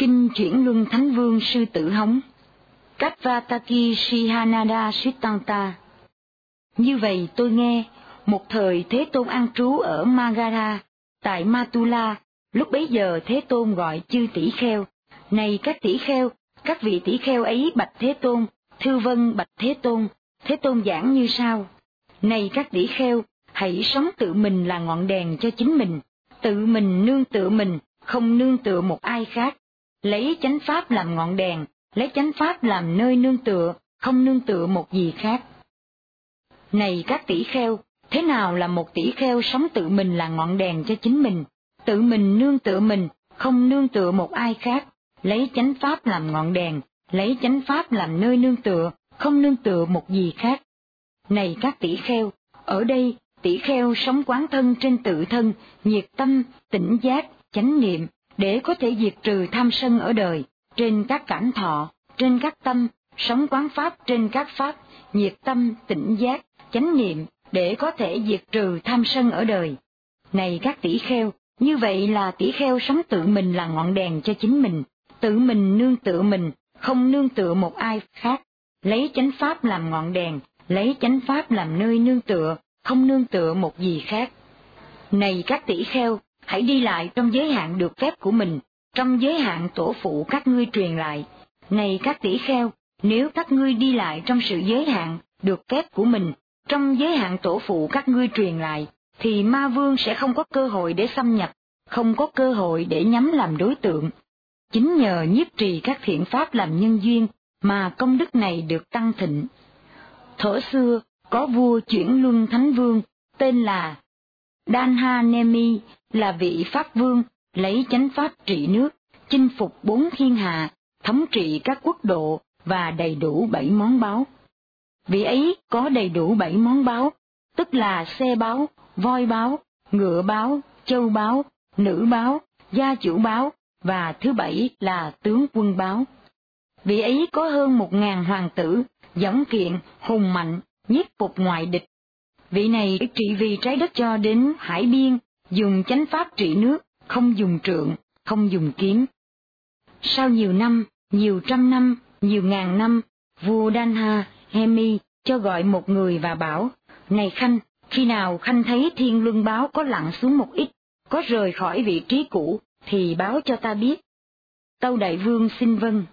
Kinh chuyển luân Thánh Vương Sư Tử Hống. Kapvataki Sihanada Sittanta Như vậy tôi nghe, một thời Thế Tôn an trú ở Magara, tại Matula, lúc bấy giờ Thế Tôn gọi chư tỷ kheo, này các tỷ kheo, các vị tỷ kheo ấy bạch Thế Tôn, thư vân bạch Thế Tôn, Thế Tôn giảng như sau, này các tỷ kheo, hãy sống tự mình là ngọn đèn cho chính mình, tự mình nương tựa mình, không nương tựa một ai khác, lấy chánh pháp làm ngọn đèn, lấy chánh pháp làm nơi nương tựa, không nương tựa một gì khác. Này các tỷ kheo, thế nào là một tỷ kheo sống tự mình là ngọn đèn cho chính mình, tự mình nương tựa mình, không nương tựa một ai khác, lấy chánh pháp làm ngọn đèn, lấy chánh pháp làm nơi nương tựa, không nương tựa một gì khác. Này các tỷ kheo, ở đây tỷ kheo sống quán thân trên tự thân, nhiệt tâm, tỉnh giác, chánh niệm, để có thể diệt trừ tham sân ở đời, trên các cảnh thọ, trên các tâm, sống quán pháp trên các pháp, nhiệt tâm, tỉnh giác, chánh niệm, để có thể diệt trừ tham sân ở đời. Này các tỷ kheo, như vậy là tỷ kheo sống tự mình là ngọn đèn cho chính mình, tự mình nương tựa mình, không nương tựa một ai khác, lấy chánh pháp làm ngọn đèn, lấy chánh pháp làm nơi nương tựa, không nương tựa một gì khác. Này các tỷ kheo, hãy đi lại trong giới hạn được phép của mình, trong giới hạn tổ phụ các ngươi truyền lại. Này các tỷ kheo, nếu các ngươi đi lại trong sự giới hạn được phép của mình, trong giới hạn tổ phụ các ngươi truyền lại, thì ma vương sẽ không có cơ hội để xâm nhập, không có cơ hội để nhắm làm đối tượng. Chính nhờ nhiếp trì các thiện pháp làm nhân duyên mà công đức này được tăng thịnh. Thổ xưa, có vua chuyển luân thánh vương, tên là Danha Nemi, là vị Pháp Vương, lấy chánh pháp trị nước, chinh phục bốn thiên hạ, thống trị các quốc độ và đầy đủ bảy món báo. Vị ấy có đầy đủ bảy món báo, tức là xe báo, voi báo, ngựa báo, châu báo, nữ báo, gia chủ báo, và thứ bảy là tướng quân báo. Vị ấy có hơn một ngàn hoàng tử, giống kiện, hùng mạnh, nhiếp phục ngoại địch. Vị này trị vì trái đất cho đến hải biên, dùng chánh pháp trị nước, không dùng trượng, không dùng kiếm. Sau nhiều năm, nhiều trăm năm, nhiều ngàn năm, vua Danha, Hemi cho gọi một người và bảo, Này Khanh, khi nào Khanh thấy thiên luân báo có lặn xuống một ít, có rời khỏi vị trí cũ, thì báo cho ta biết. Tâu Đại Vương xin vâng.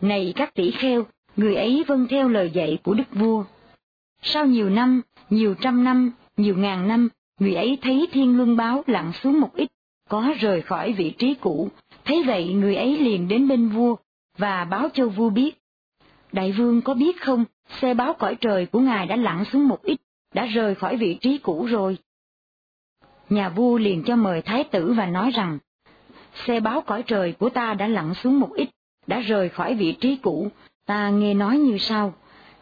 Này các tỷ kheo, người ấy vâng theo lời dạy của đức vua. Sau nhiều năm, nhiều trăm năm, nhiều ngàn năm, người ấy thấy thiên luân báo lặn xuống một ít, có rời khỏi vị trí cũ, thấy vậy người ấy liền đến bên vua, và báo cho vua biết. Đại vương có biết không, xe báo cõi trời của ngài đã lặn xuống một ít, đã rời khỏi vị trí cũ rồi. Nhà vua liền cho mời thái tử và nói rằng, xe báo cõi trời của ta đã lặn xuống một ít, đã rời khỏi vị trí cũ, ta nghe nói như sau,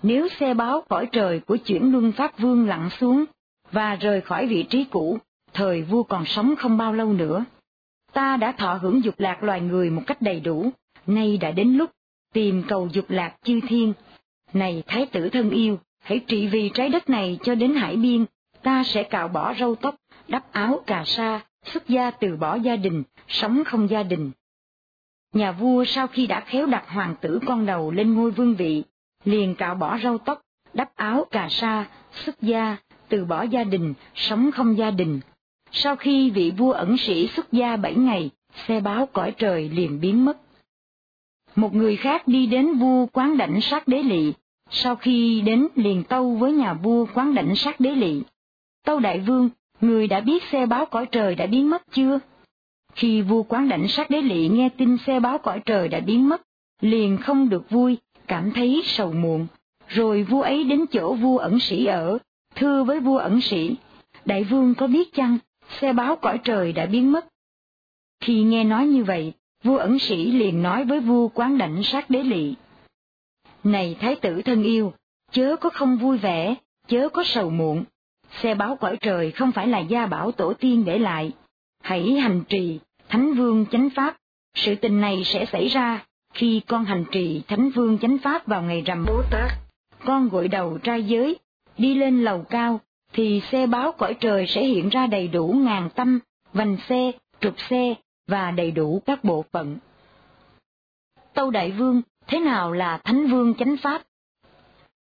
nếu xe báo cõi trời của chuyển luân pháp vương lặn xuống, và rời khỏi vị trí cũ, thời vua còn sống không bao lâu nữa. Ta đã thọ hưởng dục lạc loài người một cách đầy đủ, nay đã đến lúc tìm cầu dục lạc chư thiên. Này thái tử thân yêu, hãy trị vì trái đất này cho đến hải biên, ta sẽ cạo bỏ râu tóc, đắp áo cà sa, xuất gia từ bỏ gia đình, sống không gia đình. Nhà vua sau khi đã khéo đặt hoàng tử con đầu lên ngôi vương vị, liền cạo bỏ râu tóc, đắp áo cà sa, xuất gia, từ bỏ gia đình, sống không gia đình. Sau khi vị vua ẩn sĩ xuất gia bảy ngày, xe báo cõi trời liền biến mất. Một người khác đi đến vua quán đảnh sát đế lỵ, sau khi đến liền tâu với nhà vua quán đảnh sát đế lỵ. Tâu đại vương, người đã biết xe báo cõi trời đã biến mất chưa? Khi vua quán đảnh sát đế lỵ nghe tin xe báo cõi trời đã biến mất, liền không được vui, cảm thấy sầu muộn. Rồi vua ấy đến chỗ vua ẩn sĩ ở, thưa với vua ẩn sĩ, đại vương có biết chăng, xe báo cõi trời đã biến mất. Khi nghe nói như vậy, vua ẩn sĩ liền nói với vua quán đảnh sát đế lỵ. Này thái tử thân yêu, chớ có không vui vẻ, chớ có sầu muộn, xe báo cõi trời không phải là gia bảo tổ tiên để lại. Hãy hành trì, thánh vương chánh pháp, sự tình này sẽ xảy ra khi con hành trì thánh vương chánh pháp vào ngày rằm Bố Tát. Con gội đầu trai giới, đi lên lầu cao, thì xe báo cõi trời sẽ hiện ra đầy đủ ngàn tâm, vành xe, trục xe và đầy đủ các bộ phận. Tâu Đại Vương, thế nào là Thánh Vương chánh Pháp?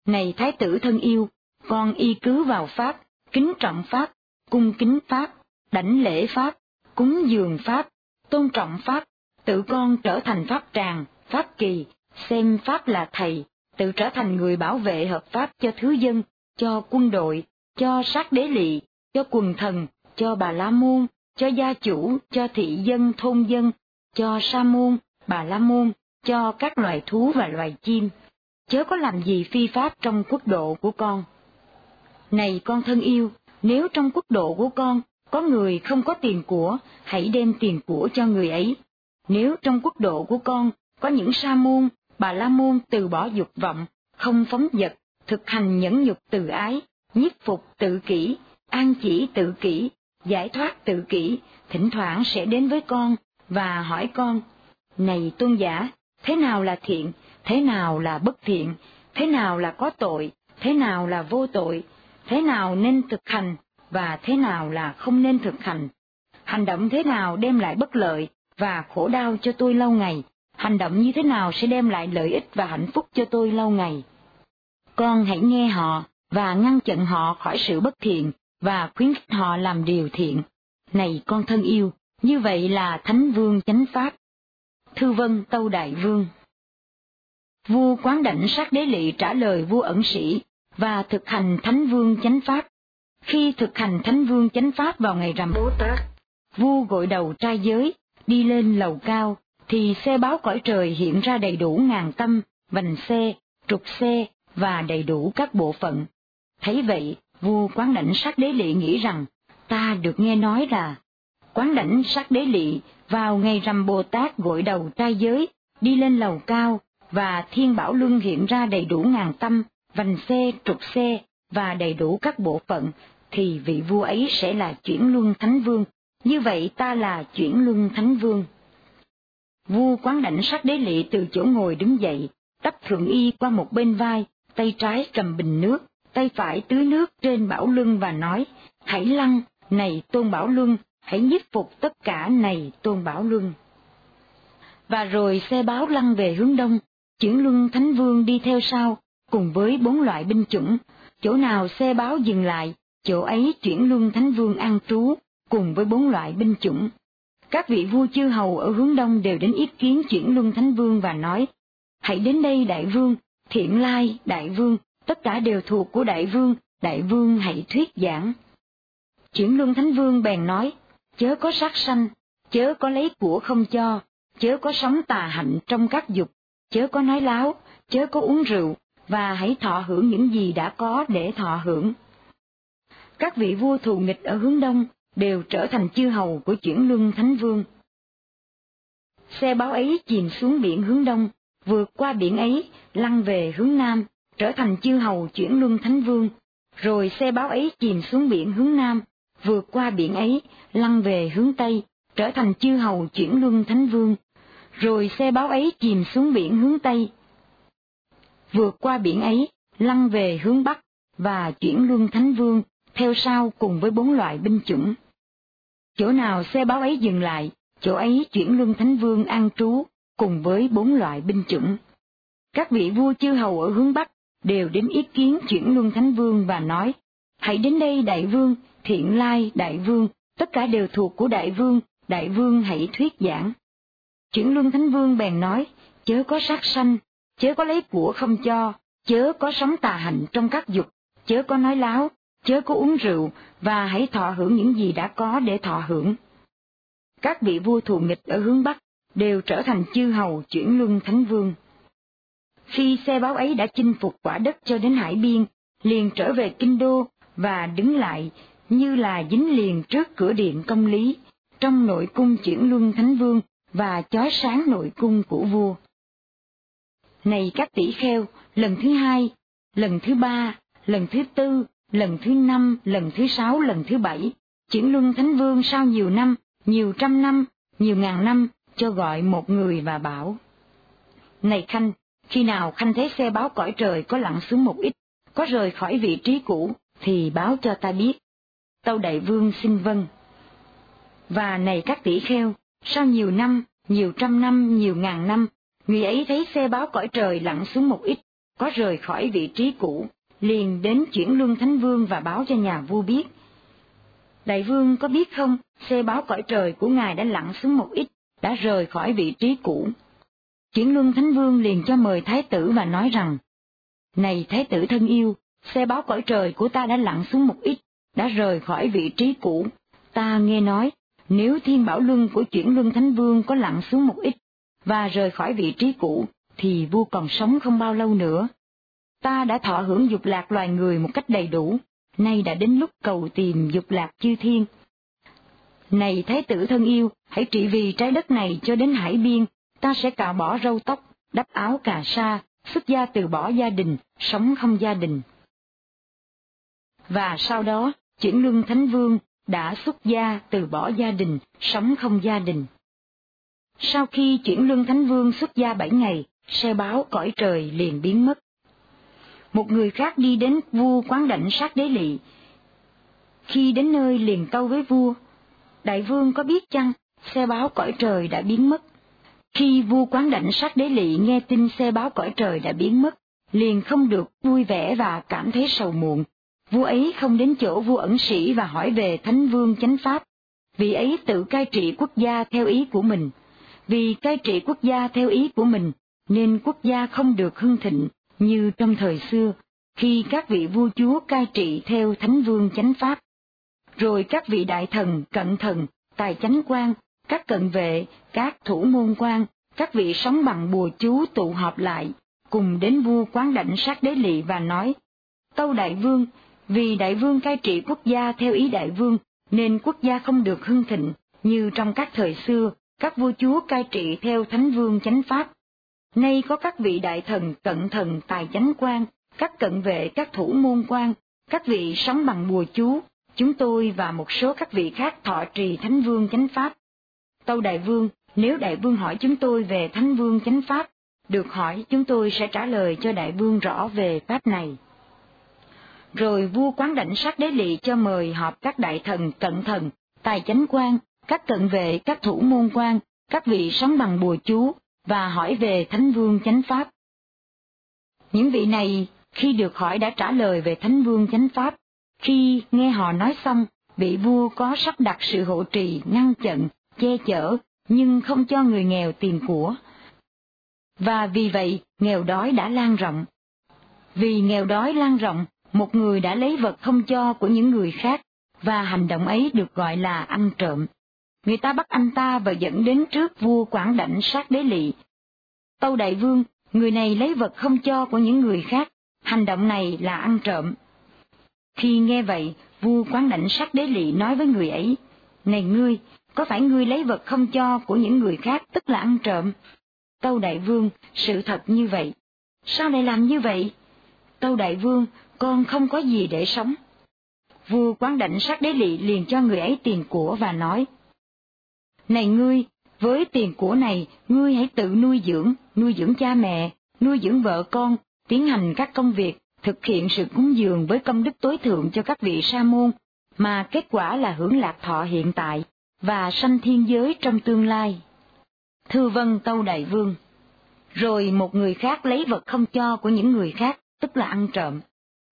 Này Thái tử thân yêu, con y cứ vào Pháp, kính trọng Pháp, cung kính Pháp, đảnh lễ Pháp, cúng dường Pháp, tôn trọng Pháp, tự con trở thành Pháp tràng, Pháp kỳ, xem Pháp là thầy, tự trở thành người bảo vệ hợp pháp cho thứ dân, cho quân đội, cho sát đế lỵ, cho quần thần, cho bà la môn, cho gia chủ, cho thị dân thôn dân, cho sa môn, bà la môn, cho các loài thú và loài chim. Chớ có làm gì phi pháp trong quốc độ của con. Này con thân yêu, nếu trong quốc độ của con có người không có tiền của, hãy đem tiền của cho người ấy. Nếu trong quốc độ của con có những sa môn, bà la môn từ bỏ dục vọng, không phóng dật thực hành nhẫn nhục từ ái, nhiếp phục tự kỷ, an chỉ tự kỷ, giải thoát tự kỷ, thỉnh thoảng sẽ đến với con và hỏi con, này tôn giả, thế nào là thiện, thế nào là bất thiện, thế nào là có tội, thế nào là vô tội, thế nào nên thực hành và thế nào là không nên thực hành. Hành động thế nào đem lại bất lợi và khổ đau cho tôi lâu ngày, hành động như thế nào sẽ đem lại lợi ích và hạnh phúc cho tôi lâu ngày. Con hãy nghe họ và ngăn chặn họ khỏi sự bất thiện và khuyến khích họ làm điều thiện. Này con thân yêu, như vậy là Thánh Vương chánh Pháp. Thư Vân Tâu Đại Vương Vua Quán Đảnh Sát Đế Lị trả lời vua ẩn sĩ và thực hành Thánh Vương chánh Pháp. Khi thực hành Thánh Vương chánh Pháp vào ngày rằm Bố Tát, vua gội đầu trai giới, đi lên lầu cao, thì xe báo cõi trời hiện ra đầy đủ ngàn tâm, vành xe, trục xe và đầy đủ các bộ phận. Thấy vậy, vua quán đảnh sát đế lị nghĩ rằng, ta được nghe nói là, quán đảnh sát đế lị vào ngày rằm Bồ Tát gội đầu trai giới, đi lên lầu cao, và thiên bảo luân hiện ra đầy đủ ngàn tâm, vành xe, trục xe và đầy đủ các bộ phận, thì vị vua ấy sẽ là chuyển luân thánh vương, như vậy ta là chuyển luân thánh vương. Vua quán đảnh sát đế lị từ chỗ ngồi đứng dậy, đắp thượng y qua một bên vai, tay trái cầm bình nước, tay phải tưới nước trên Bảo Luân và nói, hãy lăn, này Tôn Bảo Luân, hãy nhiếp phục tất cả này Tôn Bảo Luân. Và rồi xe báo lăn về hướng đông, chuyển luân Thánh Vương đi theo sau, cùng với bốn loại binh chủng, chỗ nào xe báo dừng lại, chỗ ấy chuyển luân Thánh Vương an trú, cùng với bốn loại binh chủng. Các vị vua chư hầu ở hướng đông đều đến ý kiến chuyển luân Thánh Vương và nói, hãy đến đây đại vương, thiện lai, đại vương, tất cả đều thuộc của đại vương, đại vương hãy thuyết giảng. Chuyển luân thánh vương bèn nói, chớ có sát sanh, chớ có lấy của không cho, chớ có sống tà hạnh trong các dục, chớ có nói láo, chớ có uống rượu, và hãy thọ hưởng những gì đã có để thọ hưởng. Các vị vua thù nghịch ở hướng đông đều trở thành chư hầu của chuyển luân thánh vương. Xe báo ấy chìm xuống biển hướng đông, vượt qua biển ấy, lăn về hướng nam, trở thành chư hầu chuyển luân thánh vương, rồi xe báo ấy chìm xuống biển hướng nam, vượt qua biển ấy, lăn về hướng tây, trở thành chư hầu chuyển luân thánh vương, rồi xe báo ấy chìm xuống biển hướng tây, vượt qua biển ấy, lăn về hướng bắc, và chuyển luân thánh vương, theo sau cùng với bốn loại binh chủng. Chỗ nào xe báo ấy dừng lại, chỗ ấy chuyển luân thánh vương an trú, cùng với bốn loại binh chủng. Các vị vua chư hầu ở hướng Bắc đều đến ý kiến chuyển luân thánh vương và nói, hãy đến đây đại vương, thiện lai đại vương, tất cả đều thuộc của đại vương, đại vương hãy thuyết giảng. Chuyển luân thánh vương bèn nói, chớ có sát sanh, chớ có lấy của không cho, chớ có sống tà hạnh trong các dục, chớ có nói láo, chớ có uống rượu, và hãy thọ hưởng những gì đã có để thọ hưởng. Các vị vua thù nghịch ở hướng Bắc đều trở thành chư hầu chuyển luân thánh vương. Khi xe báo ấy đã chinh phục quả đất cho đến hải biên, liền trở về kinh đô và đứng lại như là dính liền trước cửa điện công lý, trong nội cung chuyển luân thánh vương và chói sáng nội cung của vua. Này các tỷ kheo, lần thứ hai, lần thứ ba, lần thứ tư, lần thứ năm, lần thứ sáu, lần thứ bảy, chuyển luân thánh vương sau nhiều năm, nhiều trăm năm, nhiều ngàn năm, cho gọi một người và bảo. Này Khanh, khi nào Khanh thấy xe báo cõi trời có lặn xuống một ít, có rời khỏi vị trí cũ, thì báo cho ta biết. Tâu Đại Vương xin vâng. Và này các tỷ kheo, sau nhiều năm, nhiều trăm năm, nhiều ngàn năm, người ấy thấy xe báo cõi trời lặn xuống một ít, có rời khỏi vị trí cũ, liền đến chuyển luân thánh vương và báo cho nhà vua biết. Đại vương có biết không, xe báo cõi trời của ngài đã lặn xuống một ít, đã rời khỏi vị trí cũ. Chuyển luân thánh vương liền cho mời thái tử và nói rằng, Này thái tử thân yêu, xe báo cõi trời của ta đã lặn xuống một ít, đã rời khỏi vị trí cũ. Ta nghe nói, nếu thiên bảo luân của chuyển luân thánh vương có lặn xuống một ít, và rời khỏi vị trí cũ, thì vua còn sống không bao lâu nữa. Ta đã thọ hưởng dục lạc loài người một cách đầy đủ, nay đã đến lúc cầu tìm dục lạc chư thiên. Này thái tử thân yêu, hãy trị vì trái đất này cho đến hải biên, ta sẽ cạo bỏ râu tóc, đắp áo cà sa, xuất gia từ bỏ gia đình, sống không gia đình. Và sau đó, chuyển luân thánh vương đã xuất gia từ bỏ gia đình, sống không gia đình. Sau khi chuyển luân thánh vương xuất gia bảy ngày, xe báo cõi trời liền biến mất. Một người khác đi đến vua quán đảnh sát đế lị. Khi đến nơi liền tâu với vua, đại vương có biết chăng, xe báo cõi trời đã biến mất. Khi vua quán đảnh sát đế lỵ nghe tin xe báo cõi trời đã biến mất, liền không được vui vẻ và cảm thấy sầu muộn. Vua ấy không đến chỗ vua ẩn sĩ và hỏi về thánh vương chánh pháp, vì ấy tự cai trị quốc gia theo ý của mình. Vì cai trị quốc gia theo ý của mình, nên quốc gia không được hưng thịnh như trong thời xưa, khi các vị vua chúa cai trị theo thánh vương chánh pháp. Rồi các vị đại thần, cận thần, tài chánh quan, các cận vệ, các thủ môn quan, các vị sống bằng bùa chú tụ họp lại, cùng đến vua quán đảnh sát đế lỵ và nói, Tâu đại vương, vì đại vương cai trị quốc gia theo ý đại vương, nên quốc gia không được hưng thịnh, như trong các thời xưa, các vua chúa cai trị theo thánh vương chánh pháp. Nay có các vị đại thần, cận thần, tài chánh quan, các cận vệ, các thủ môn quan, các vị sống bằng bùa chú, chúng tôi và một số các vị khác thọ trì thánh vương chánh pháp. Tâu đại vương, nếu đại vương hỏi chúng tôi về thánh vương chánh pháp, được hỏi chúng tôi sẽ trả lời cho đại vương rõ về pháp này. Rồi vua quán đảnh sát đế lỵ cho mời họp các đại thần, cận thần, tài chánh quan, các cận vệ, các thủ môn quan, các vị sống bằng bùa chú, và hỏi về Thánh Vương Chánh Pháp. Những vị này khi được hỏi đã trả lời về Thánh Vương Chánh Pháp, khi nghe họ nói xong, vị vua có sắp đặt sự hộ trì, ngăn chặn, che chở, nhưng không cho người nghèo tìm của. Và vì vậy, nghèo đói đã lan rộng. Vì nghèo đói lan rộng, một người đã lấy vật không cho của những người khác, và hành động ấy được gọi là ăn trộm người ta bắt anh ta và dẫn đến trước vua quảng đảnh sát đế lỵ. Tâu đại vương, người này lấy vật không cho của những người khác, hành động này là ăn trộm. Khi nghe vậy, vua quán đảnh sát đế lỵ nói với người ấy, Này ngươi, có phải ngươi lấy vật không cho của những người khác tức là ăn trộm? Tâu đại vương, sự thật như vậy. Sao lại làm như vậy? Tâu đại vương, con không có gì để sống. Vua quán đảnh sát đế lỵ liền cho người ấy tiền của và nói, này ngươi, với tiền của này, ngươi hãy tự nuôi dưỡng, nuôi dưỡng cha mẹ, nuôi dưỡng vợ con, tiến hành các công việc, thực hiện sự cúng dường với công đức tối thượng cho các vị sa môn, mà kết quả là hưởng lạc thọ hiện tại, và sanh thiên giới trong tương lai. Thư vân Tâu Đại Vương Rồi một người khác lấy vật không cho của những người khác, tức là ăn trộm.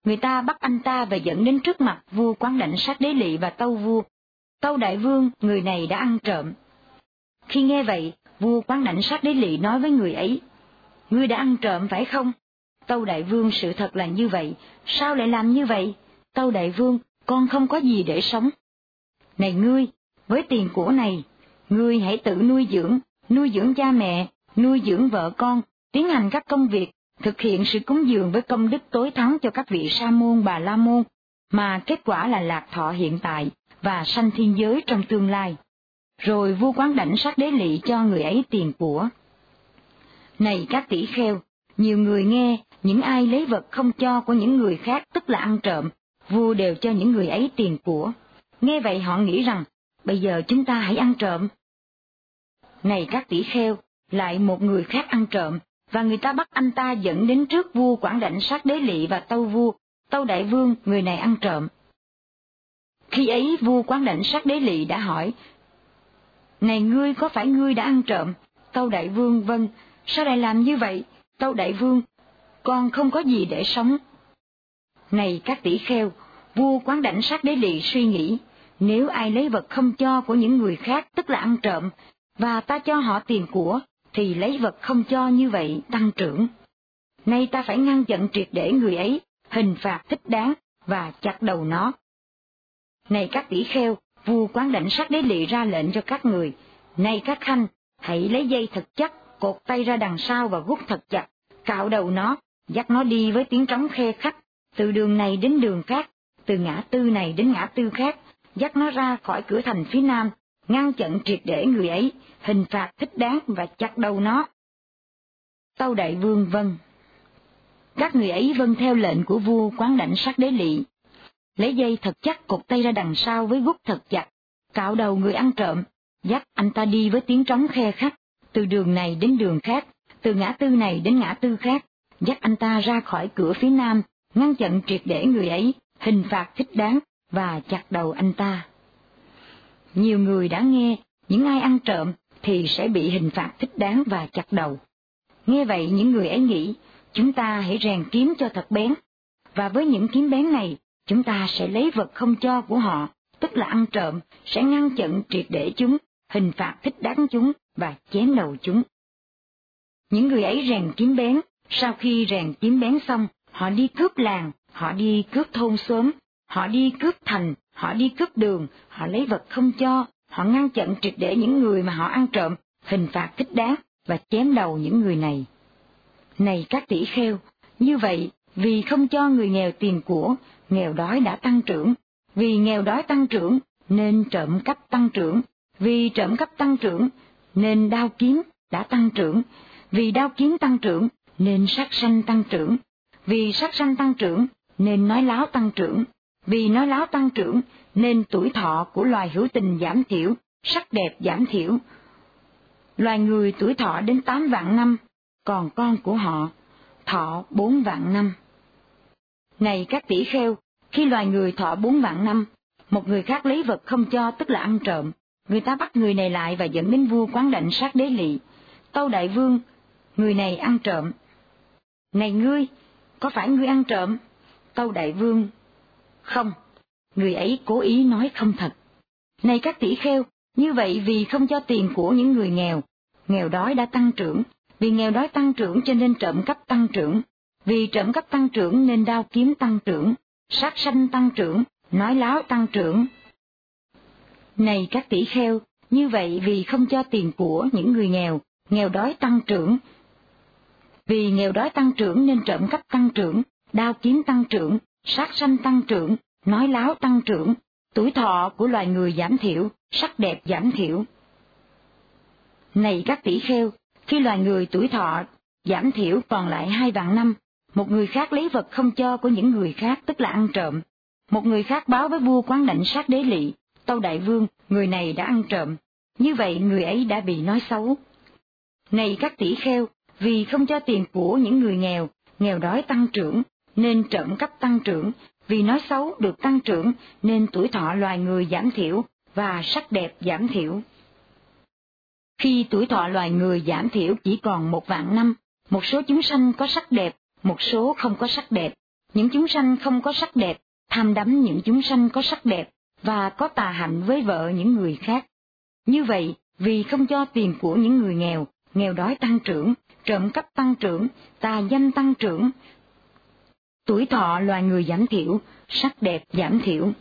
Người ta bắt anh ta và dẫn đến trước mặt vua quán lãnh sát đế lỵ và tâu vua. Tâu Đại Vương, người này đã ăn trộm, khi nghe vậy, vua quán lãnh sát đế lỵ nói với người ấy, Ngươi đã ăn trộm phải không? Tâu đại vương sự thật là như vậy, sao lại làm như vậy? Tâu đại vương, con không có gì để sống. Này ngươi, với tiền của này, ngươi hãy tự nuôi dưỡng, nuôi dưỡng cha mẹ, nuôi dưỡng vợ con, tiến hành các công việc, thực hiện sự cúng dường với công đức tối thắng cho các vị sa môn bà la môn, mà kết quả là lạc thọ hiện tại và sanh thiên giới trong tương lai rồi vua quán đảnh sát đế lị cho người ấy tiền của. Này các tỷ kheo, nhiều người nghe, những ai lấy vật không cho của những người khác tức là ăn trộm, vua đều cho những người ấy tiền của. Nghe vậy họ nghĩ rằng, bây giờ chúng ta hãy ăn trộm. Này các tỷ kheo, lại một người khác ăn trộm, và người ta bắt anh ta dẫn đến trước vua quản đảnh sát đế lỵ và tâu vua, tâu đại vương người này ăn trộm. Khi ấy vua quán đảnh sát đế lỵ đã hỏi, này ngươi có phải ngươi đã ăn trộm? Tâu đại vương vâng, sao lại làm như vậy, tâu đại vương, con không có gì để sống. Này các tỷ kheo, vua quán đảnh sát đế lị suy nghĩ, nếu ai lấy vật không cho của những người khác tức là ăn trộm, và ta cho họ tiền của, thì lấy vật không cho như vậy tăng trưởng. Nay ta phải ngăn chặn triệt để người ấy, hình phạt thích đáng, và chặt đầu nó. Này các tỷ kheo, vua quán đảnh sát đế lị ra lệnh cho các người, này các khanh, hãy lấy dây thật chắc, cột tay ra đằng sau và gút thật chặt, cạo đầu nó, dắt nó đi với tiếng trống khe khắc, từ đường này đến đường khác, từ ngã tư này đến ngã tư khác, dắt nó ra khỏi cửa thành phía nam, ngăn chặn triệt để người ấy, hình phạt thích đáng và chặt đầu nó. Tâu đại vương vâng. Các người ấy vâng theo lệnh của vua quán đảnh sát đế lỵ. Lấy dây thật chắc cột tay ra đằng sau với gút thật chặt, cạo đầu người ăn trộm, dắt anh ta đi với tiếng trống khe khắc, từ đường này đến đường khác, từ ngã tư này đến ngã tư khác, dắt anh ta ra khỏi cửa phía nam, ngăn chặn triệt để người ấy, hình phạt thích đáng, và chặt đầu anh ta. Nhiều người đã nghe, những ai ăn trộm thì sẽ bị hình phạt thích đáng và chặt đầu. Nghe vậy những người ấy nghĩ, chúng ta hãy rèn kiếm cho thật bén, và với những kiếm bén này, chúng ta sẽ lấy vật không cho của họ, tức là ăn trộm, sẽ ngăn chặn triệt để chúng, hình phạt thích đáng chúng và chém đầu chúng. Những người ấy rèn kiếm bén, sau khi rèn kiếm bén xong, họ đi cướp làng, họ đi cướp thôn xóm, họ đi cướp thành, họ đi cướp đường, họ lấy vật không cho, họ ngăn chặn triệt để những người mà họ ăn trộm, hình phạt thích đáng và chém đầu những người này. Này các tỷ kheo, như vậy, vì không cho người nghèo tiền của, nghèo đói đã tăng trưởng, vì nghèo đói tăng trưởng, nên trộm cắp tăng trưởng, vì trộm cắp tăng trưởng, nên đao kiếm đã tăng trưởng, vì đao kiếm tăng trưởng, nên sát sanh tăng trưởng, vì sát sanh tăng trưởng, nên nói láo tăng trưởng, vì nói láo tăng trưởng, nên tuổi thọ của loài hữu tình giảm thiểu, sắc đẹp giảm thiểu. Loài người tuổi thọ đến tám vạn năm, còn con của họ thọ bốn vạn năm. Này các tỷ kheo, khi loài người thọ bốn vạn năm, một người khác lấy vật không cho tức là ăn trộm, người ta bắt người này lại và dẫn đến vua quán đảnh sát đế lỵ. Tâu đại vương, người này ăn trộm. Này ngươi, có phải ngươi ăn trộm? Tâu đại vương, không, người ấy cố ý nói không thật. Này các tỷ kheo, như vậy vì không cho tiền của những người nghèo, nghèo đói đã tăng trưởng, vì nghèo đói tăng trưởng cho nên trộm cắp tăng trưởng, vì trộm cắp tăng trưởng nên đao kiếm tăng trưởng, sát sanh tăng trưởng, nói láo tăng trưởng. Này các tỷ kheo, như vậy vì không cho tiền của những người nghèo, nghèo đói tăng trưởng. Vì nghèo đói tăng trưởng nên trộm cắp tăng trưởng, đao kiếm tăng trưởng, sát sanh tăng trưởng, nói láo tăng trưởng, tuổi thọ của loài người giảm thiểu, sắc đẹp giảm thiểu. Này các tỷ kheo, khi loài người tuổi thọ giảm thiểu còn lại hai vạn năm, một người khác lấy vật không cho của những người khác tức là ăn trộm. Một người khác báo với vua quán đảnh sát đế lỵ, tâu đại vương, người này đã ăn trộm, như vậy người ấy đã bị nói xấu. Này các tỷ kheo, vì không cho tiền của những người nghèo, nghèo đói tăng trưởng, nên trộm cắp tăng trưởng, vì nói xấu được tăng trưởng nên tuổi thọ loài người giảm thiểu và sắc đẹp giảm thiểu. Khi tuổi thọ loài người giảm thiểu chỉ còn một vạn năm, một số chúng sanh có sắc đẹp, một số không có sắc đẹp. Những chúng sanh không có sắc đẹp, tham đắm những chúng sanh có sắc đẹp, và có tà hạnh với vợ những người khác. Như vậy, vì không cho tiền của những người nghèo, nghèo đói tăng trưởng, trộm cắp tăng trưởng, tà danh tăng trưởng, tuổi thọ loài người giảm thiểu, sắc đẹp giảm thiểu.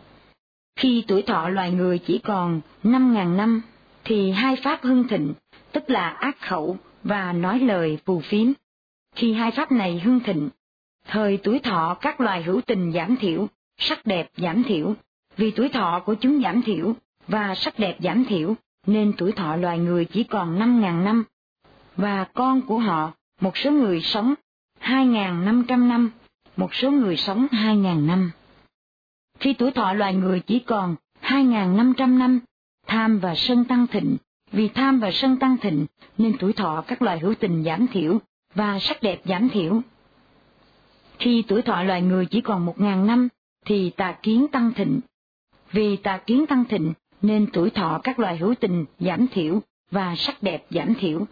Khi tuổi thọ loài người chỉ còn 5.000 năm, thì hai pháp hưng thịnh, tức là ác khẩu và nói lời phù phiếm. Khi hai pháp này hưng thịnh, thời tuổi thọ các loài hữu tình giảm thiểu, sắc đẹp giảm thiểu, vì tuổi thọ của chúng giảm thiểu và sắc đẹp giảm thiểu, nên tuổi thọ loài người chỉ còn 5.000 năm, và con của họ, một số người sống 2.500 năm, một số người sống 2.000 năm. Khi tuổi thọ loài người chỉ còn 2.500 năm, tham và sân tăng thịnh, vì tham và sân tăng thịnh nên tuổi thọ các loài hữu tình giảm thiểu và sắc đẹp giảm thiểu. Khi tuổi thọ loài người chỉ còn 1.000 năm, thì tà kiến tăng thịnh. Vì tà kiến tăng thịnh nên tuổi thọ các loài hữu tình giảm thiểu và sắc đẹp giảm thiểu.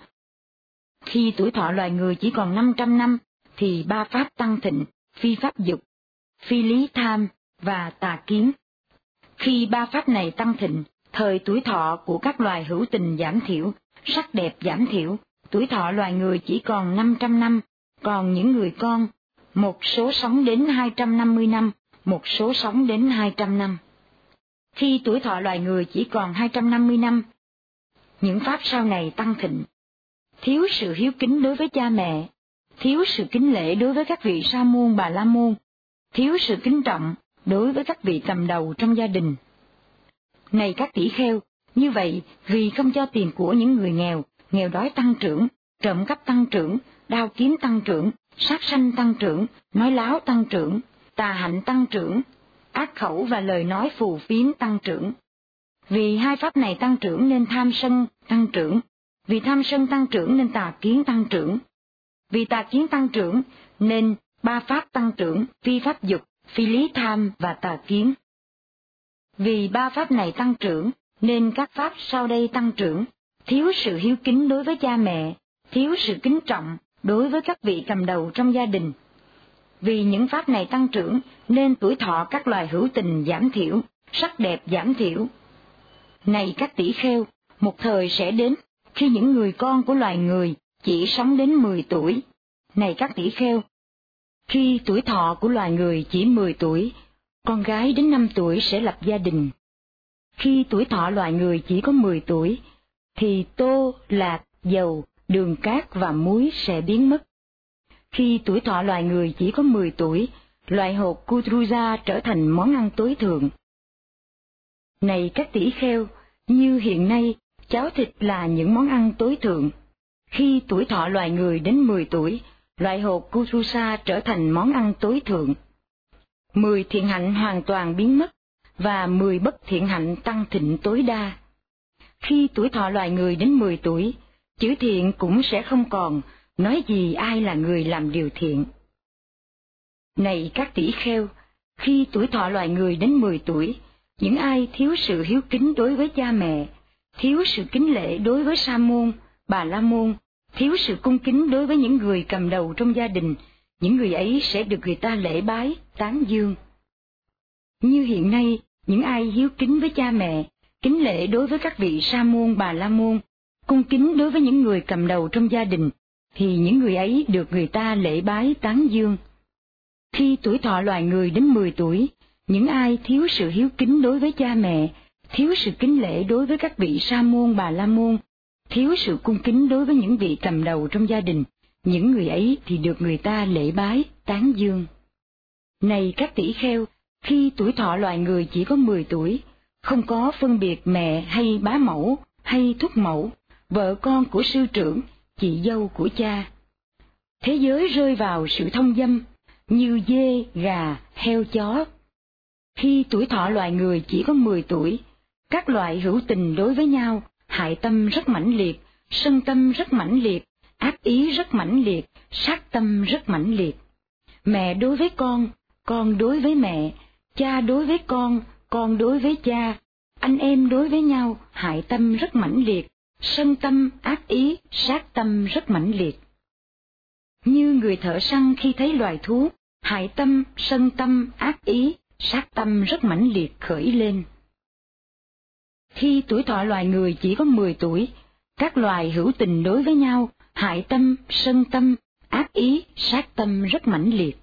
Khi tuổi thọ loài người chỉ còn 500 năm, thì ba pháp tăng thịnh, phi pháp dục, phi lý tham và tà kiến. Khi ba pháp này tăng thịnh, thời tuổi thọ của các loài hữu tình giảm thiểu, sắc đẹp giảm thiểu, tuổi thọ loài người chỉ còn 500 năm, còn những người con, một số sống đến 250 năm, một số sống đến 200 năm. Khi tuổi thọ loài người chỉ còn 250 năm, những pháp sau này tăng thịnh. Thiếu sự hiếu kính đối với cha mẹ, thiếu sự kính lễ đối với các vị sa môn bà la môn, thiếu sự kính trọng đối với các vị cầm đầu trong gia đình. Này các tỷ kheo, như vậy vì không cho tiền của những người nghèo, nghèo đói tăng trưởng, trộm cắp tăng trưởng, đao kiếm tăng trưởng, sát sanh tăng trưởng, nói láo tăng trưởng, tà hạnh tăng trưởng, ác khẩu và lời nói phù phiếm tăng trưởng. Vì hai pháp này tăng trưởng nên tham sân tăng trưởng, vì tham sân tăng trưởng nên tà kiến tăng trưởng. Vì tà kiến tăng trưởng nên ba pháp tăng trưởng, phi pháp dục, phi lý tham và tà kiến. Vì ba pháp này tăng trưởng nên các pháp sau đây tăng trưởng, thiếu sự hiếu kính đối với cha mẹ, thiếu sự kính trọng đối với các vị cầm đầu trong gia đình. Vì những pháp này tăng trưởng nên tuổi thọ các loài hữu tình giảm thiểu, sắc đẹp giảm thiểu. Này các tỷ kheo, một thời sẽ đến khi những người con của loài người chỉ sống đến 10 tuổi. Này các tỷ kheo, khi tuổi thọ của loài người chỉ 10 tuổi, con gái đến 5 tuổi sẽ lập gia đình. Khi tuổi thọ loài người chỉ có 10 tuổi, thì tô, lạc, dầu, đường cát và muối sẽ biến mất. Khi tuổi thọ loài người chỉ có 10 tuổi, loại hột kutruza trở thành món ăn tối thượng. Này các tỷ kheo, như hiện nay, cháo thịt là những món ăn tối thượng. Khi tuổi thọ loài người đến 10 tuổi, loại hột Kususa trở thành món ăn tối thượng. Mười thiện hạnh hoàn toàn biến mất, và mười bất thiện hạnh tăng thịnh tối đa. Khi tuổi thọ loài người đến 10 tuổi, chữ thiện cũng sẽ không còn, nói gì ai là người làm điều thiện. Này các tỷ kheo, khi tuổi thọ loài người đến 10 tuổi, những ai thiếu sự hiếu kính đối với cha mẹ, thiếu sự kính lễ đối với sa môn, bà la môn, thiếu sự cung kính đối với những người cầm đầu trong gia đình, những người ấy sẽ được người ta lễ bái, tán dương. Như hiện nay, những ai hiếu kính với cha mẹ, kính lễ đối với các vị sa môn bà la môn, cung kính đối với những người cầm đầu trong gia đình, thì những người ấy được người ta lễ bái tán dương. Khi tuổi thọ loài người đến 10 tuổi, những ai thiếu sự hiếu kính đối với cha mẹ, thiếu sự kính lễ đối với các vị sa môn bà la môn, thiếu sự cung kính đối với những vị cầm đầu trong gia đình, những người ấy thì được người ta lễ bái, tán dương. Này các tỷ kheo, khi tuổi thọ loài người chỉ có 10 tuổi, không có phân biệt mẹ hay bá mẫu hay thúc mẫu, vợ con của sư trưởng, chị dâu của cha. Thế giới rơi vào sự thông dâm, như dê, gà, heo chó. Khi tuổi thọ loài người chỉ có 10 tuổi, các loại hữu tình đối với nhau, hại tâm rất mãnh liệt, sân tâm rất mãnh liệt, ác ý rất mãnh liệt, sát tâm rất mãnh liệt. Mẹ đối với con, con đối với mẹ, cha đối với con, con đối với cha, anh em đối với nhau, hại tâm rất mãnh liệt, sân tâm, ác ý, sát tâm rất mãnh liệt. Như người thợ săn khi thấy loài thú, hại tâm, sân tâm, ác ý, sát tâm rất mãnh liệt khởi lên. Khi tuổi thọ loài người chỉ có 10 tuổi, các loài hữu tình đối với nhau, hại tâm, sân tâm, ác ý, sát tâm rất mãnh liệt.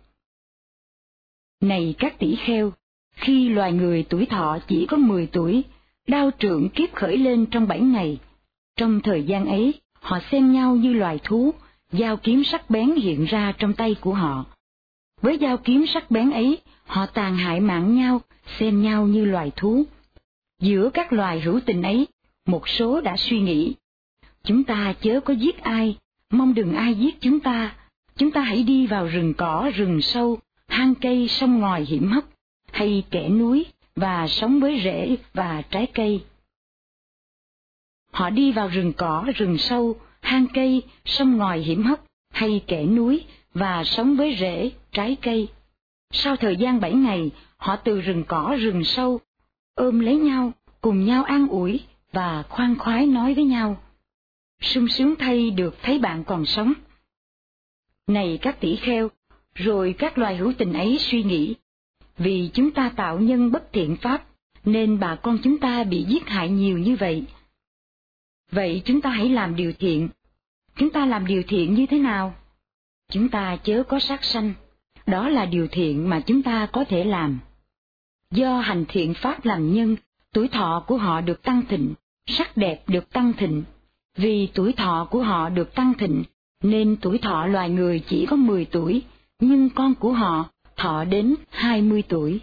Này các tỷ kheo, khi loài người tuổi thọ chỉ có 10 tuổi, đao trượng kiếp khởi lên trong bảy ngày. Trong thời gian ấy, họ xem nhau như loài thú, dao kiếm sắc bén hiện ra trong tay của họ. Với dao kiếm sắc bén ấy, họ tàn hại mạng nhau, xem nhau như loài thú. Giữa các loài hữu tình ấy, một số đã suy nghĩ, chúng ta chớ có giết ai, mong đừng ai giết chúng ta, chúng ta hãy đi vào rừng cỏ, rừng sâu, hang cây, sông ngòi hiểm hóc, hay kẻ núi và sống với rễ và trái cây. Họ đi vào rừng cỏ, rừng sâu, hang cây, sông ngòi hiểm hóc, hay kẻ núi và sống với rễ, trái cây. Sau thời gian bảy ngày, họ từ rừng cỏ, rừng sâu, ôm lấy nhau, cùng nhau an ủi và khoan khoái nói với nhau. sung sướng thay được thấy bạn còn sống. Này các tỷ kheo, rồi các loài hữu tình ấy suy nghĩ, vì chúng ta tạo nhân bất thiện pháp, nên bà con chúng ta bị giết hại nhiều như vậy. Vậy chúng ta hãy làm điều thiện. Chúng ta làm điều thiện như thế nào? Chúng ta chớ có sát sanh, đó là điều thiện mà chúng ta có thể làm. Do hành thiện pháp làm nhân, tuổi thọ của họ được tăng thịnh, sắc đẹp được tăng thịnh. Vì tuổi thọ của họ được tăng thịnh, nên tuổi thọ loài người chỉ có 10 tuổi, nhưng con của họ thọ đến 20 tuổi.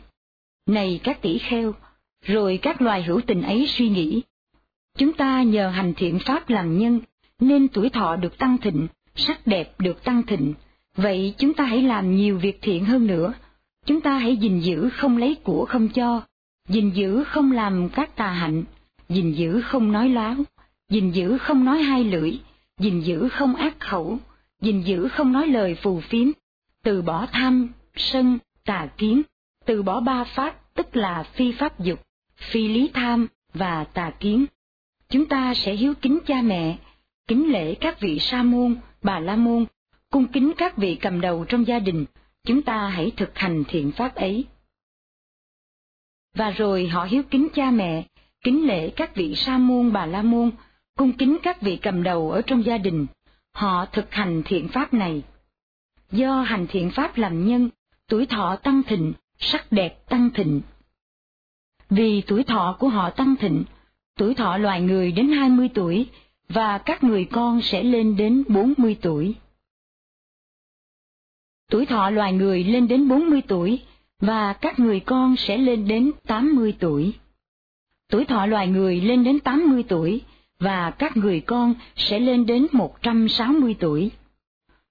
Này các tỷ kheo, rồi các loài hữu tình ấy suy nghĩ. Chúng ta nhờ hành thiện pháp làm nhân, nên tuổi thọ được tăng thịnh, sắc đẹp được tăng thịnh. Vậy chúng ta hãy làm nhiều việc thiện hơn nữa. Chúng ta hãy gìn giữ không lấy của không cho, gìn giữ không làm các tà hạnh, gìn giữ không nói láo, gìn giữ không nói hai lưỡi, gìn giữ không ác khẩu, gìn giữ không nói lời phù phiếm, từ bỏ tham, sân, tà kiến, từ bỏ ba pháp tức là phi pháp dục, phi lý tham và tà kiến. Chúng ta sẽ hiếu kính cha mẹ, kính lễ các vị sa môn, bà la môn, cung kính các vị cầm đầu trong gia đình, chúng ta hãy thực hành thiện pháp ấy. Và rồi họ hiếu kính cha mẹ, kính lễ các vị sa môn bà la môn, cung kính các vị cầm đầu ở trong gia đình, họ thực hành thiện pháp này. Do hành thiện pháp làm nhân, tuổi thọ tăng thịnh, sắc đẹp tăng thịnh. Vì tuổi thọ của họ tăng thịnh, tuổi thọ loài người đến 20 tuổi, và các người con sẽ lên đến 40 tuổi. Tuổi thọ loài người lên đến 40 tuổi, và các người con sẽ lên đến 80 tuổi. Tuổi thọ loài người lên đến 80 tuổi, và các người con sẽ lên đến 160 tuổi.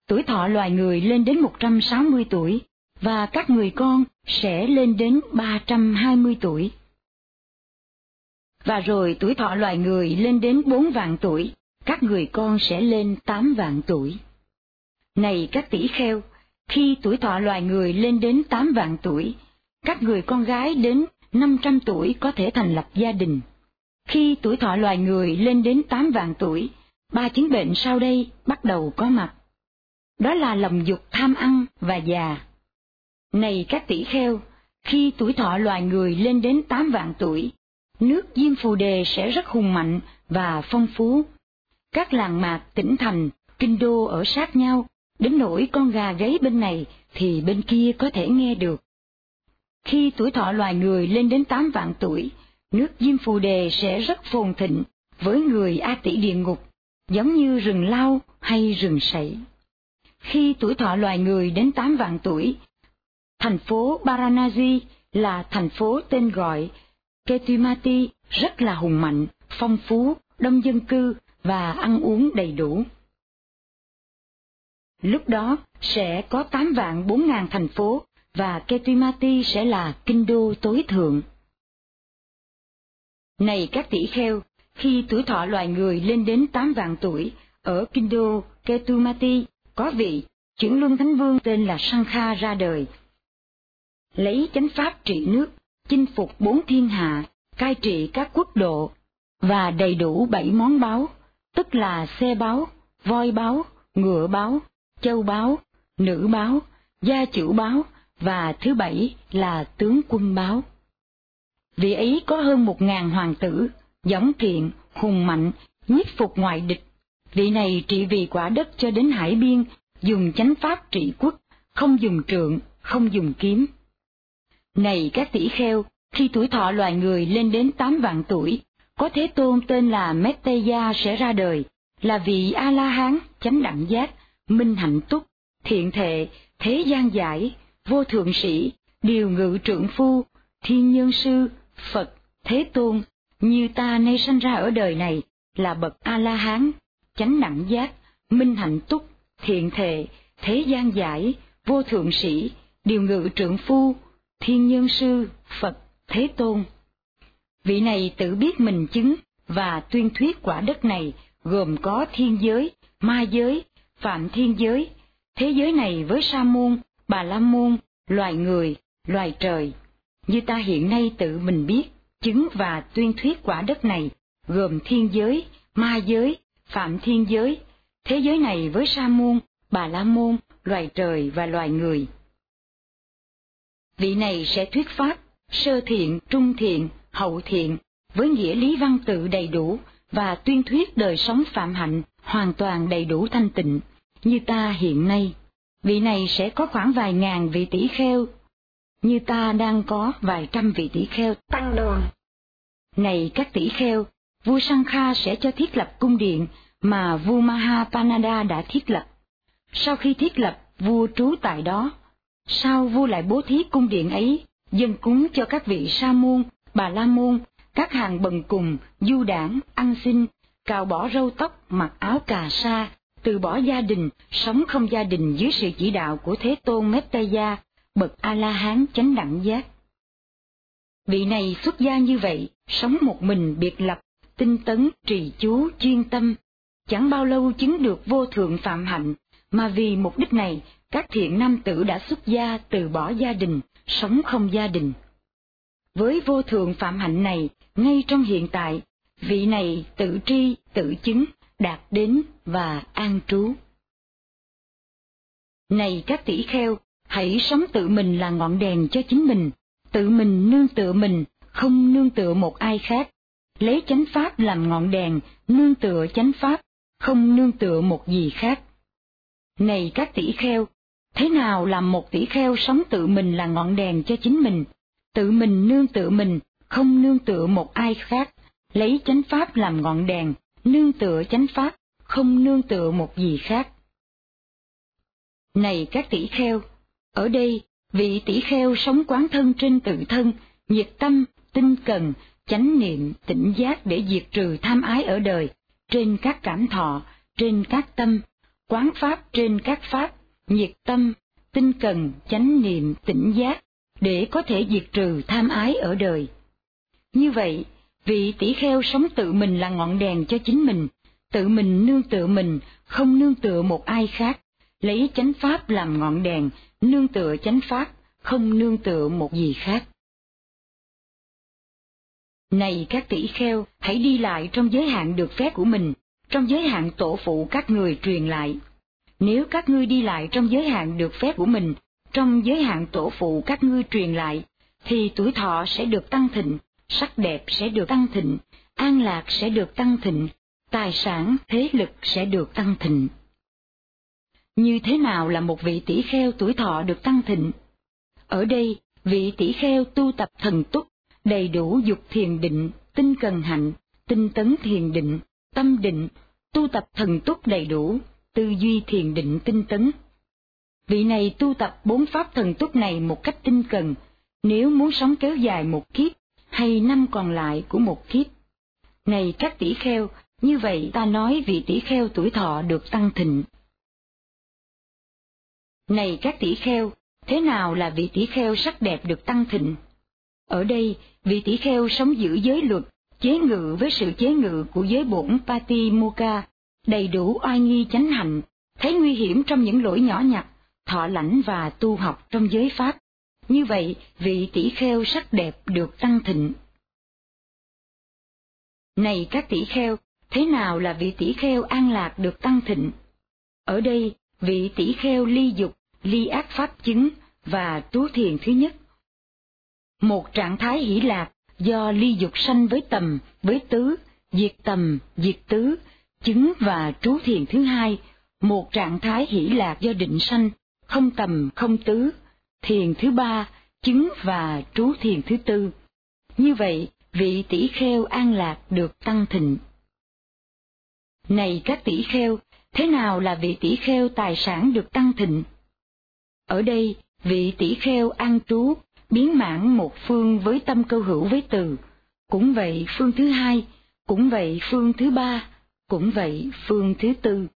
Tuổi thọ loài người lên đến 160 tuổi, và các người con sẽ lên đến 320 tuổi. Và rồi tuổi thọ loài người lên đến 4 vạn tuổi, các người con sẽ lên 8 vạn tuổi. Này các tỷ kheo, khi tuổi thọ loài người lên đến 8 vạn tuổi, các người con gái đến 500 tuổi có thể thành lập gia đình. Khi tuổi thọ loài người lên đến 8 vạn tuổi, ba chứng bệnh sau đây bắt đầu có mặt. Đó là lòng dục tham ăn và già. Này các tỷ kheo, khi tuổi thọ loài người lên đến 8 vạn tuổi, nước Diêm Phù Đề sẽ rất hùng mạnh và phong phú. Các làng mạc, tỉnh thành, kinh đô ở sát nhau, đến nỗi con gà gáy bên này thì bên kia có thể nghe được. Khi tuổi thọ loài người lên đến 8 vạn tuổi, nước Diêm Phù Đề sẽ rất phồn thịnh với người A tỷ địa ngục, giống như rừng lau hay rừng sậy. Khi tuổi thọ loài người đến 8 vạn tuổi, thành phố Baranasi là thành phố tên gọi Ketumati rất là hùng mạnh, phong phú, đông dân cư và ăn uống đầy đủ. Lúc đó sẽ có 8 vạn 4 ngàn thành phố và Ketimati sẽ là kinh đô tối thượng. Này các tỷ kheo, khi tuổi thọ loài người lên đến 8 vạn tuổi, ở kinh đô Ketumati có vị chuyển luân thánh vương tên là Sankha ra đời. Lấy chánh pháp trị nước, chinh phục bốn thiên hạ, cai trị các quốc độ, và đầy đủ bảy món báo, tức là xe báo, voi báo, ngựa báo, châu báo, nữ báo, gia chủ báo, và thứ bảy là tướng quân báo. Vị ấy có hơn một ngàn hoàng tử, giống kiện, hùng mạnh, nhiếp phục ngoại địch. Vị này trị vì quả đất cho đến hải biên, dùng chánh pháp trị quốc, không dùng trượng, không dùng kiếm. Này các tỷ kheo, khi tuổi thọ loài người lên đến tám vạn tuổi, có thế tôn tên là Metteya sẽ ra đời, là vị A-la-hán, chánh đẳng giác, minh hạnh túc, thiện thệ, thế gian giải, vô thượng sĩ, điều ngự trượng phu, thiên nhân sư, Phật, Thế Tôn, như ta nay sanh ra ở đời này, là bậc A-la-hán, chánh đẳng giác, minh hạnh túc, thiện thệ, thế gian giải, vô thượng sĩ, điều ngự trượng phu, thiên nhân sư, Phật, Thế Tôn. Vị này tự biết mình chứng và tuyên thuyết quả đất này gồm có thiên giới, ma giới, phạm thiên giới, thế giới này với sa môn, bà la môn, loài người, loài trời. Như ta hiện nay tự mình biết, chứng và tuyên thuyết quả đất này gồm thiên giới, ma giới, phạm thiên giới, thế giới này với sa môn, bà la môn, loài trời và loài người. Vị này sẽ thuyết pháp, sơ thiện, trung thiện, hậu thiện, với nghĩa lý văn tự đầy đủ và tuyên thuyết đời sống phạm hạnh hoàn toàn đầy đủ thanh tịnh, như ta hiện nay. Vị này sẽ có khoảng vài ngàn vị tỷ kheo, như ta đang có vài trăm vị tỷ kheo tăng đoàn. Này các tỷ kheo, vua Sankha sẽ cho thiết lập cung điện mà vua Mahapanada đã thiết lập. Sau khi thiết lập, vua trú tại đó. Sau vua lại bố thí cung điện ấy, dân cúng cho các vị sa môn, bà la môn, các hàng bần cùng, du đảng, ăn xin, cào bỏ râu tóc, mặc áo cà sa, từ bỏ gia đình, sống không gia đình dưới sự chỉ đạo của Thế Tôn Mettaya, bậc A-la-hán chánh đẳng giác. Vị này xuất gia như vậy, sống một mình biệt lập, tinh tấn, trì chú, chuyên tâm, chẳng bao lâu chứng được vô thượng phạm hạnh, mà vì mục đích này, các thiện nam tử đã xuất gia từ bỏ gia đình, sống không gia đình. Với vô thượng phạm hạnh này, ngay trong hiện tại, vị này tự tri, tự chứng, đạt đến và an trú. Này các tỷ kheo, hãy sống tự mình là ngọn đèn cho chính mình, tự mình nương tựa mình, không nương tựa một ai khác. Lấy chánh pháp làm ngọn đèn, nương tựa chánh pháp, không nương tựa một gì khác. Này các tỷ kheo, thế nào làm một tỷ kheo sống tự mình là ngọn đèn cho chính mình, tự mình nương tựa mình, không nương tựa một ai khác, lấy chánh pháp làm ngọn đèn, nương tựa chánh pháp, không nương tựa một gì khác. Này các tỷ kheo, ở đây, vị tỷ kheo sống quán thân trên tự thân, nhiệt tâm, tinh cần, chánh niệm, tỉnh giác để diệt trừ tham ái ở đời, trên các cảm thọ, trên các tâm, quán pháp trên các pháp, nhiệt tâm, tinh cần, chánh niệm, tỉnh giác, để có thể diệt trừ tham ái ở đời. Như vậy, vị tỷ kheo sống tự mình là ngọn đèn cho chính mình, tự mình nương tựa mình, không nương tựa một ai khác, lấy chánh pháp làm ngọn đèn, nương tựa chánh pháp, không nương tựa một gì khác. Này các tỷ kheo, hãy đi lại trong giới hạn được phép của mình, trong giới hạn tổ phụ các người truyền lại. Nếu các ngươi đi lại trong giới hạn được phép của mình, trong giới hạn tổ phụ các ngươi truyền lại, thì tuổi thọ sẽ được tăng thịnh, sắc đẹp sẽ được tăng thịnh, an lạc sẽ được tăng thịnh, tài sản, thế lực sẽ được tăng thịnh. Như thế nào là một vị tỷ kheo tuổi thọ được tăng thịnh? Ở đây, vị tỷ kheo tu tập thần túc, đầy đủ dục thiền định, tinh cần hạnh, tinh tấn thiền định, tâm định, tu tập thần túc đầy đủ, tư duy thiền định tinh tấn. Vị này tu tập bốn pháp thần túc này một cách tinh cần, nếu muốn sống kéo dài một kiếp, hay năm còn lại của một kiếp. Này các tỷ kheo, như vậy ta nói vị tỷ kheo tuổi thọ được tăng thịnh. Này các tỷ kheo, thế nào là vị tỷ kheo sắc đẹp được tăng thịnh? Ở đây, vị tỷ kheo sống giữ giới luật, chế ngự với sự chế ngự của giới bổn Pati Muka, đầy đủ oai nghi chánh hạnh, thấy nguy hiểm trong những lỗi nhỏ nhặt, thọ lãnh và tu học trong giới pháp. Như vậy, vị tỷ kheo sắc đẹp được tăng thịnh. Này các tỷ kheo, thế nào là vị tỷ kheo an lạc được tăng thịnh? Ở đây, vị tỷ kheo ly dục, ly ác pháp chứng và tú thiền thứ nhất. Một trạng thái hỷ lạc do ly dục sanh với tầm, với tứ, diệt tầm, diệt tứ, chứng và trú thiền thứ hai, một trạng thái hỷ lạc do định sanh, không tầm không tứ, thiền thứ ba, chứng và trú thiền thứ tư. Như vậy, vị tỷ kheo an lạc được tăng thịnh. Này các tỷ kheo, thế nào là vị tỷ kheo tài sản được tăng thịnh? Ở đây, vị tỷ kheo an trú, biến mãn một phương với tâm câu hữu với từ, cũng vậy phương thứ hai, cũng vậy phương thứ ba, cũng vậy phương thứ tư.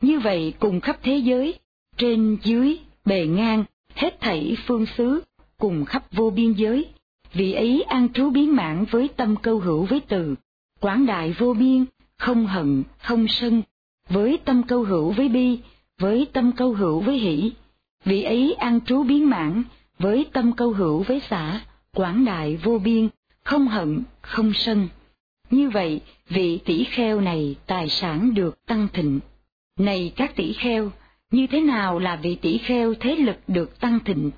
Như vậy cùng khắp thế giới, trên dưới, bề ngang, hết thảy phương xứ, cùng khắp vô biên giới, vị ấy an trú biến mãn với tâm câu hữu với từ, quảng đại vô biên, không hận, không sân, với tâm câu hữu với bi, với tâm câu hữu với hỷ, vị ấy an trú biến mãn, với tâm câu hữu với xã, quảng đại vô biên, không hận, không sân. Như vậy, vị tỷ kheo này tài sản được tăng thịnh. Này các tỷ kheo, như thế nào là vị tỷ kheo thế lực được tăng thịnh?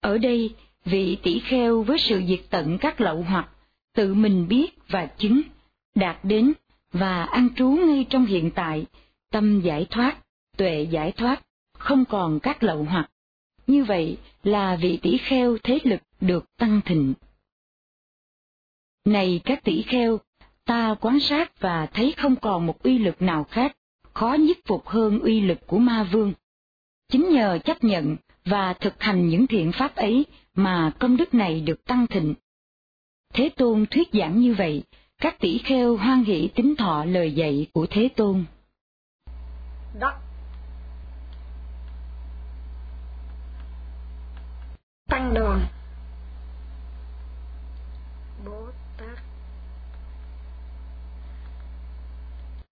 Ở đây, vị tỷ kheo với sự diệt tận các lậu hoặc, tự mình biết và chứng, đạt đến và an trú ngay trong hiện tại, tâm giải thoát, tuệ giải thoát, không còn các lậu hoặc. Như vậy là vị tỷ kheo thế lực được tăng thịnh. Này các tỷ kheo, ta quan sát và thấy không còn một uy lực nào khác, khó nhất phục hơn uy lực của ma vương. Chính nhờ chấp nhận và thực hành những thiện pháp ấy mà công đức này được tăng thịnh. Thế Tôn thuyết giảng như vậy, các tỷ kheo hoan hỷ tính thọ lời dạy của Thế Tôn. Đắc Tăng đoàn